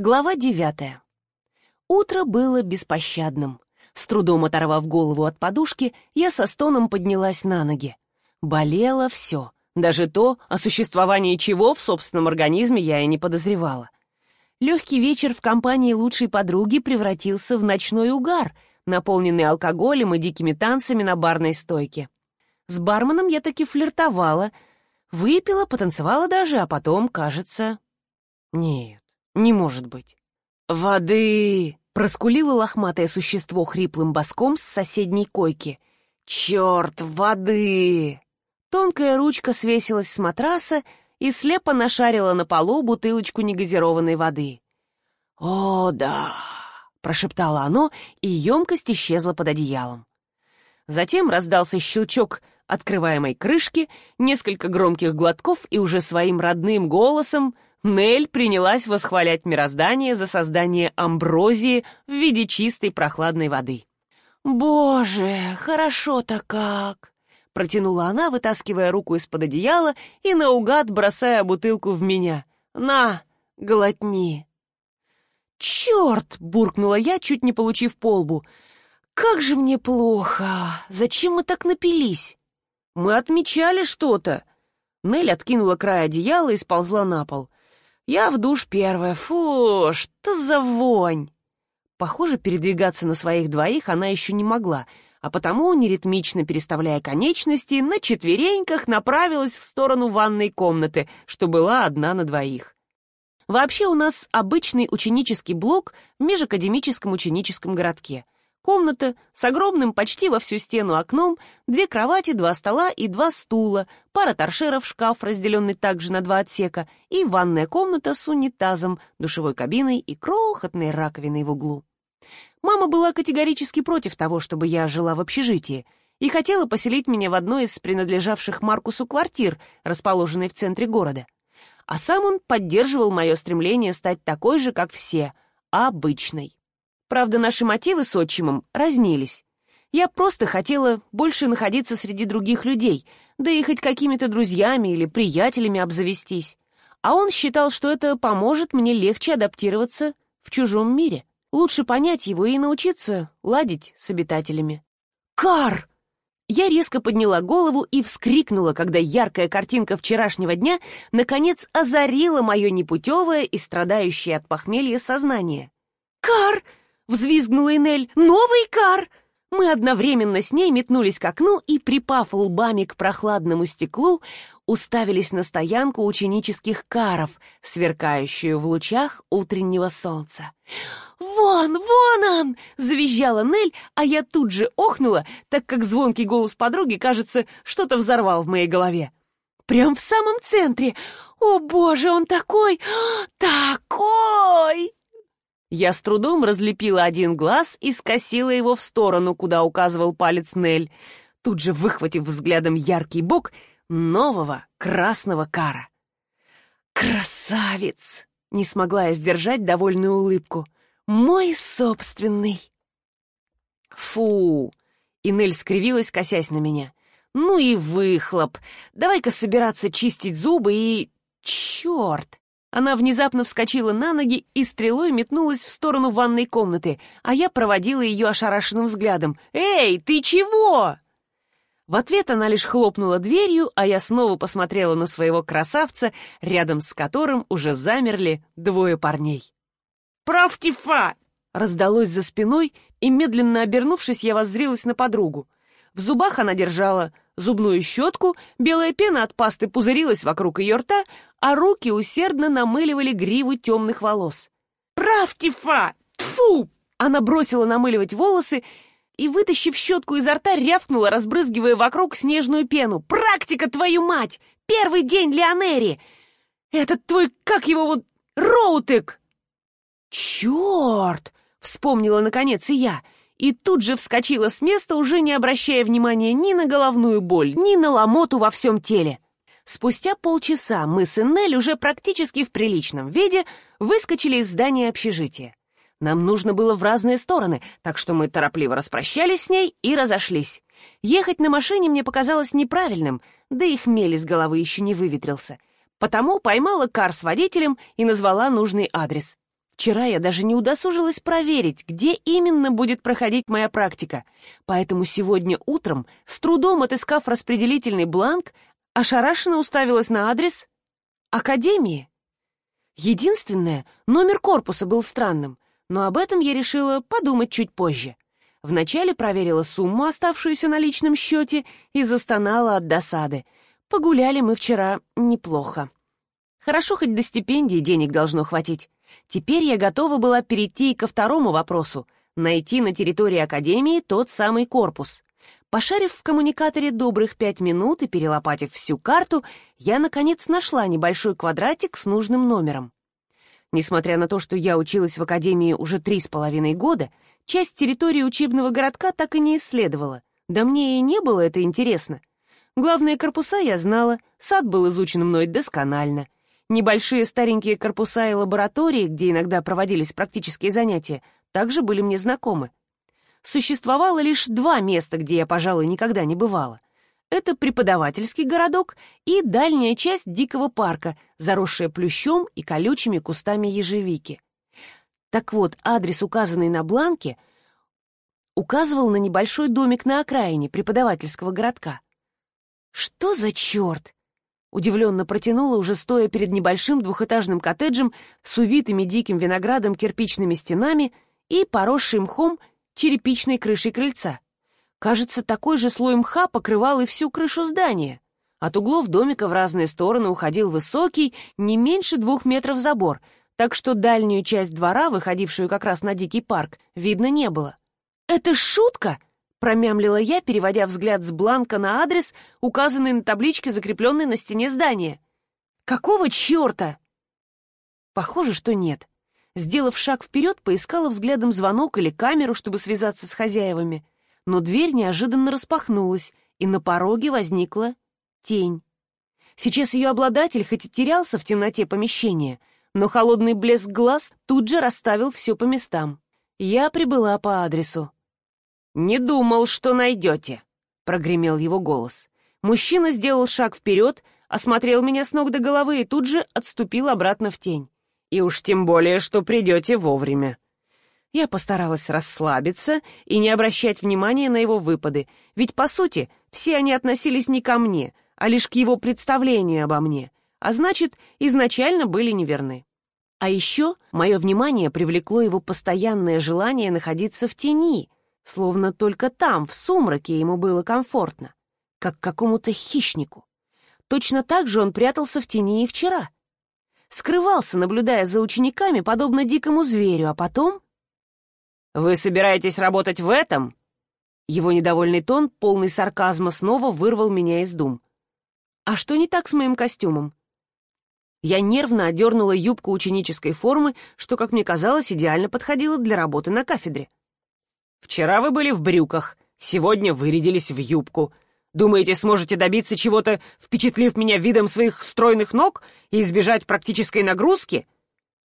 Глава девятая. Утро было беспощадным. С трудом оторвав голову от подушки, я со стоном поднялась на ноги. Болело все, даже то, о существовании чего в собственном организме я и не подозревала. Легкий вечер в компании лучшей подруги превратился в ночной угар, наполненный алкоголем и дикими танцами на барной стойке. С барменом я таки флиртовала, выпила, потанцевала даже, а потом, кажется... Нет, не может быть. «Воды!» — проскулило лохматое существо хриплым боском с соседней койки. «Черт, воды!» Тонкая ручка свесилась с матраса и слепо нашарила на полу бутылочку негазированной воды. «О, да!» — прошептало оно, и емкость исчезла под одеялом. Затем раздался щелчок открываемой крышки, несколько громких глотков, и уже своим родным голосом Нель принялась восхвалять мироздание за создание амброзии в виде чистой прохладной воды. «Боже, хорошо-то как!» — протянула она, вытаскивая руку из-под одеяла и наугад бросая бутылку в меня. «На, глотни!» «Черт!» — буркнула я, чуть не получив полбу. «Как же мне плохо! Зачем мы так напились?» «Мы отмечали что-то!» Нель откинула край одеяла и сползла на пол. Я в душ первая. Фу, что за вонь! Похоже, передвигаться на своих двоих она еще не могла, а потому, неритмично переставляя конечности, на четвереньках направилась в сторону ванной комнаты, что была одна на двоих. Вообще у нас обычный ученический блок в межакадемическом ученическом городке — Комната с огромным почти во всю стену окном, две кровати, два стола и два стула, пара торшеров, шкаф, разделенный также на два отсека, и ванная комната с унитазом, душевой кабиной и крохотной раковиной в углу. Мама была категорически против того, чтобы я жила в общежитии, и хотела поселить меня в одной из принадлежавших Маркусу квартир, расположенной в центре города. А сам он поддерживал мое стремление стать такой же, как все, обычной. Правда, наши мотивы с отчимом разнились. Я просто хотела больше находиться среди других людей, да и хоть какими-то друзьями или приятелями обзавестись. А он считал, что это поможет мне легче адаптироваться в чужом мире. Лучше понять его и научиться ладить с обитателями. «Кар!» Я резко подняла голову и вскрикнула, когда яркая картинка вчерашнего дня наконец озарила мое непутевое и страдающее от похмелья сознание. «Кар!» Взвизгнула Энель. «Новый кар!» Мы одновременно с ней метнулись к окну и, припав лбами к прохладному стеклу, уставились на стоянку ученических каров, сверкающую в лучах утреннего солнца. «Вон, вон он!» — завизжала Нель, а я тут же охнула, так как звонкий голос подруги, кажется, что-то взорвал в моей голове. «Прям в самом центре! О, боже, он такой! Такой!» Я с трудом разлепила один глаз и скосила его в сторону, куда указывал палец Нель, тут же выхватив взглядом яркий бок нового красного кара. «Красавец!» — не смогла я сдержать довольную улыбку. «Мой собственный!» «Фу!» — и Нель скривилась, косясь на меня. «Ну и выхлоп! Давай-ка собираться чистить зубы и... Черт! Она внезапно вскочила на ноги и стрелой метнулась в сторону ванной комнаты, а я проводила ее ошарашенным взглядом. «Эй, ты чего?» В ответ она лишь хлопнула дверью, а я снова посмотрела на своего красавца, рядом с которым уже замерли двое парней. «Правтифа!» раздалось за спиной, и, медленно обернувшись, я воззрилась на подругу. В зубах она держала зубную щетку, белая пена от пасты пузырилась вокруг ее рта, а руки усердно намыливали гриву темных волос. «Прав! Тфу!» Она бросила намыливать волосы и, вытащив щетку изо рта, рявкнула, разбрызгивая вокруг снежную пену. «Практика, твою мать! Первый день Леонери! Этот твой, как его вот, Роутек!» «Черт!» — вспомнила наконец и я — и тут же вскочила с места, уже не обращая внимания ни на головную боль, ни на ломоту во всем теле. Спустя полчаса мы с Эннель уже практически в приличном виде выскочили из здания общежития. Нам нужно было в разные стороны, так что мы торопливо распрощались с ней и разошлись. Ехать на машине мне показалось неправильным, да и хмель из головы еще не выветрился. Потому поймала кар с водителем и назвала нужный адрес. Вчера я даже не удосужилась проверить, где именно будет проходить моя практика, поэтому сегодня утром, с трудом отыскав распределительный бланк, ошарашенно уставилась на адрес Академии. Единственное, номер корпуса был странным, но об этом я решила подумать чуть позже. Вначале проверила сумму, оставшуюся на личном счете, и застонала от досады. Погуляли мы вчера неплохо. Хорошо, хоть до стипендии денег должно хватить. Теперь я готова была перейти ко второму вопросу — найти на территории Академии тот самый корпус. Пошарив в коммуникаторе добрых пять минут и перелопатив всю карту, я, наконец, нашла небольшой квадратик с нужным номером. Несмотря на то, что я училась в Академии уже три с половиной года, часть территории учебного городка так и не исследовала. Да мне и не было это интересно. Главные корпуса я знала, сад был изучен мной досконально — Небольшие старенькие корпуса и лаборатории, где иногда проводились практические занятия, также были мне знакомы. Существовало лишь два места, где я, пожалуй, никогда не бывала. Это преподавательский городок и дальняя часть дикого парка, заросшая плющом и колючими кустами ежевики. Так вот, адрес, указанный на бланке, указывал на небольшой домик на окраине преподавательского городка. Что за черт? Удивленно протянула, уже стоя перед небольшим двухэтажным коттеджем с увитыми диким виноградом кирпичными стенами и поросшим мхом черепичной крышей крыльца. Кажется, такой же слой мха покрывал и всю крышу здания. От углов домика в разные стороны уходил высокий, не меньше двух метров забор, так что дальнюю часть двора, выходившую как раз на дикий парк, видно не было. «Это шутка!» Промямлила я, переводя взгляд с бланка на адрес, указанный на табличке, закрепленной на стене здания. «Какого черта?» Похоже, что нет. Сделав шаг вперед, поискала взглядом звонок или камеру, чтобы связаться с хозяевами. Но дверь неожиданно распахнулась, и на пороге возникла тень. Сейчас ее обладатель хоть и терялся в темноте помещения, но холодный блеск глаз тут же расставил все по местам. Я прибыла по адресу. «Не думал, что найдете», — прогремел его голос. Мужчина сделал шаг вперед, осмотрел меня с ног до головы и тут же отступил обратно в тень. «И уж тем более, что придете вовремя». Я постаралась расслабиться и не обращать внимания на его выпады, ведь, по сути, все они относились не ко мне, а лишь к его представлению обо мне, а значит, изначально были неверны. А еще мое внимание привлекло его постоянное желание находиться в тени — словно только там, в сумраке, ему было комфортно, как какому-то хищнику. Точно так же он прятался в тени и вчера. Скрывался, наблюдая за учениками, подобно дикому зверю, а потом... «Вы собираетесь работать в этом?» Его недовольный тон, полный сарказма, снова вырвал меня из дум. «А что не так с моим костюмом?» Я нервно одернула юбку ученической формы, что, как мне казалось, идеально подходило для работы на кафедре. Вчера вы были в брюках, сегодня вырядились в юбку. Думаете, сможете добиться чего-то, впечатлив меня видом своих стройных ног и избежать практической нагрузки?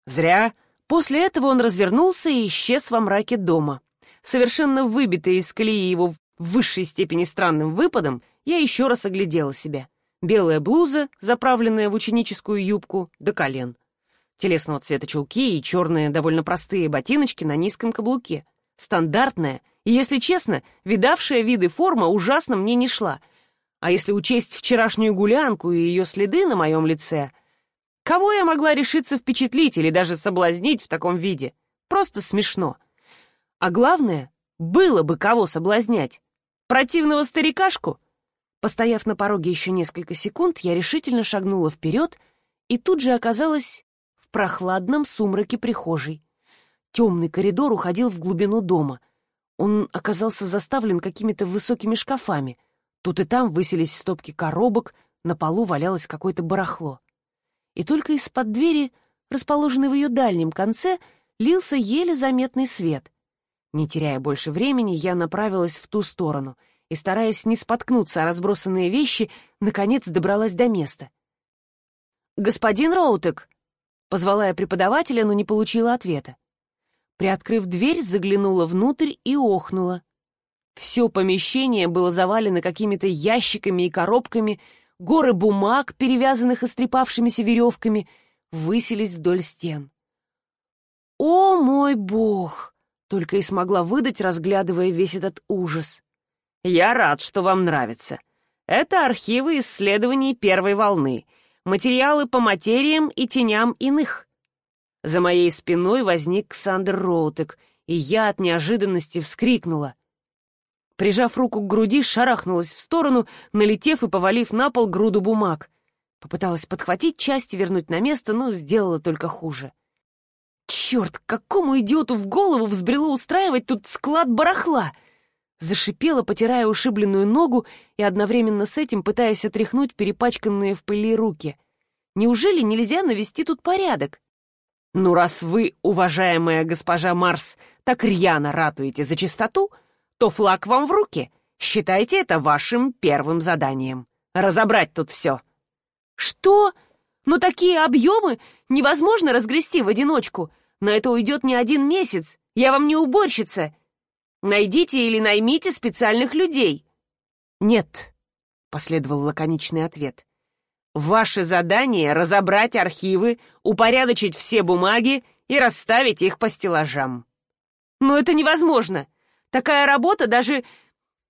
Зря. После этого он развернулся и исчез во мраке дома. Совершенно выбитая из колеи его в высшей степени странным выпадом, я еще раз оглядела себя. Белая блуза, заправленная в ученическую юбку, до колен. Телесного цвета чулки и черные, довольно простые ботиночки на низком каблуке — Стандартная и, если честно, видавшая виды форма ужасно мне не шла. А если учесть вчерашнюю гулянку и ее следы на моем лице, кого я могла решиться впечатлить или даже соблазнить в таком виде? Просто смешно. А главное, было бы кого соблазнять. Противного старикашку? Постояв на пороге еще несколько секунд, я решительно шагнула вперед и тут же оказалась в прохладном сумраке прихожей. Темный коридор уходил в глубину дома. Он оказался заставлен какими-то высокими шкафами. Тут и там высились стопки коробок, на полу валялось какое-то барахло. И только из-под двери, расположенной в ее дальнем конце, лился еле заметный свет. Не теряя больше времени, я направилась в ту сторону и, стараясь не споткнуться о разбросанные вещи, наконец добралась до места. «Господин Роутек!» — позвала я преподавателя, но не получила ответа. Приоткрыв дверь, заглянула внутрь и охнула. Все помещение было завалено какими-то ящиками и коробками, горы бумаг, перевязанных истрепавшимися веревками, высились вдоль стен. мой бог!» — только и смогла выдать, разглядывая весь этот ужас. «Я рад, что вам нравится. Это архивы исследований первой волны, материалы по материям и теням иных». За моей спиной возник Ксандр Роутек, и я от неожиданности вскрикнула. Прижав руку к груди, шарахнулась в сторону, налетев и повалив на пол груду бумаг. Попыталась подхватить часть и вернуть на место, но сделала только хуже. «Черт, какому идиоту в голову взбрело устраивать тут склад барахла!» Зашипела, потирая ушибленную ногу и одновременно с этим пытаясь отряхнуть перепачканные в пыли руки. «Неужели нельзя навести тут порядок?» «Ну, раз вы, уважаемая госпожа Марс, так рьяно ратуете за чистоту, то флаг вам в руки. Считайте это вашим первым заданием. Разобрать тут все». «Что? Ну такие объемы невозможно разгрести в одиночку. На это уйдет не один месяц. Я вам не уборщица. Найдите или наймите специальных людей». «Нет», — последовал лаконичный ответ. «Ваше задание — разобрать архивы, упорядочить все бумаги и расставить их по стеллажам». «Но это невозможно. Такая работа даже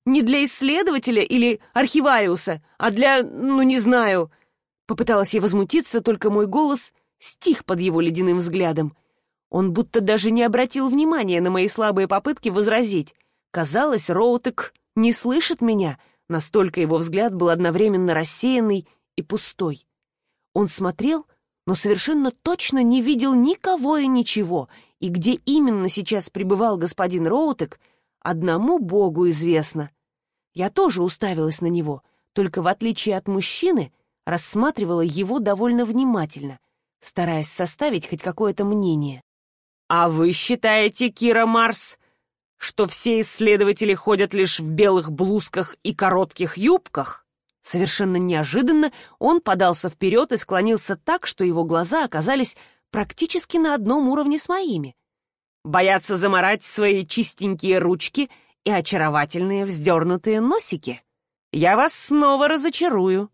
не для исследователя или архивариуса, а для, ну не знаю...» Попыталась я возмутиться, только мой голос стих под его ледяным взглядом. Он будто даже не обратил внимания на мои слабые попытки возразить. Казалось, Роутек не слышит меня, настолько его взгляд был одновременно рассеянный и пустой. Он смотрел, но совершенно точно не видел никого и ничего, и где именно сейчас пребывал господин Роутек, одному Богу известно. Я тоже уставилась на него, только в отличие от мужчины — рассматривала его довольно внимательно, стараясь составить хоть какое-то мнение. «А вы считаете, Кира Марс, что все исследователи ходят лишь в белых блузках и коротких юбках?» Совершенно неожиданно он подался вперед и склонился так, что его глаза оказались практически на одном уровне с моими. «Боятся заморать свои чистенькие ручки и очаровательные вздернутые носики? Я вас снова разочарую.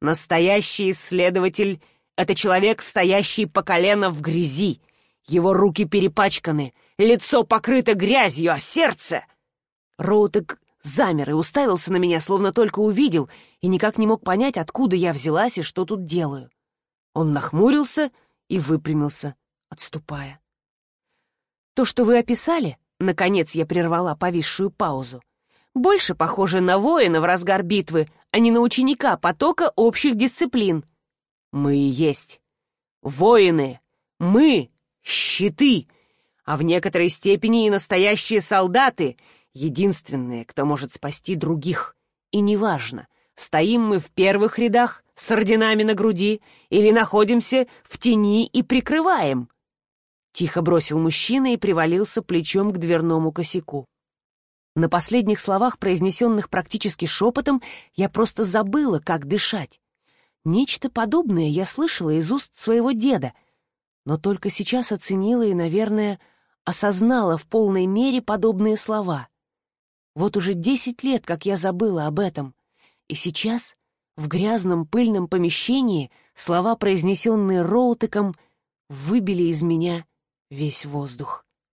Настоящий исследователь — это человек, стоящий по колено в грязи. Его руки перепачканы, лицо покрыто грязью, а сердце... Роутек замер и уставился на меня, словно только увидел, и никак не мог понять, откуда я взялась и что тут делаю. Он нахмурился и выпрямился, отступая. То, что вы описали, наконец я прервала повисшую паузу, больше похоже на воина в разгар битвы, а не на ученика потока общих дисциплин. Мы и есть. Воины. Мы — щиты. А в некоторой степени и настоящие солдаты — единственные, кто может спасти других. И неважно, стоим мы в первых рядах с орденами на груди или находимся в тени и прикрываем. Тихо бросил мужчина и привалился плечом к дверному косяку. На последних словах, произнесенных практически шепотом, я просто забыла, как дышать. Нечто подобное я слышала из уст своего деда, но только сейчас оценила и, наверное, осознала в полной мере подобные слова. Вот уже десять лет, как я забыла об этом, и сейчас, в грязном пыльном помещении, слова, произнесенные Роутеком, выбили из меня весь воздух.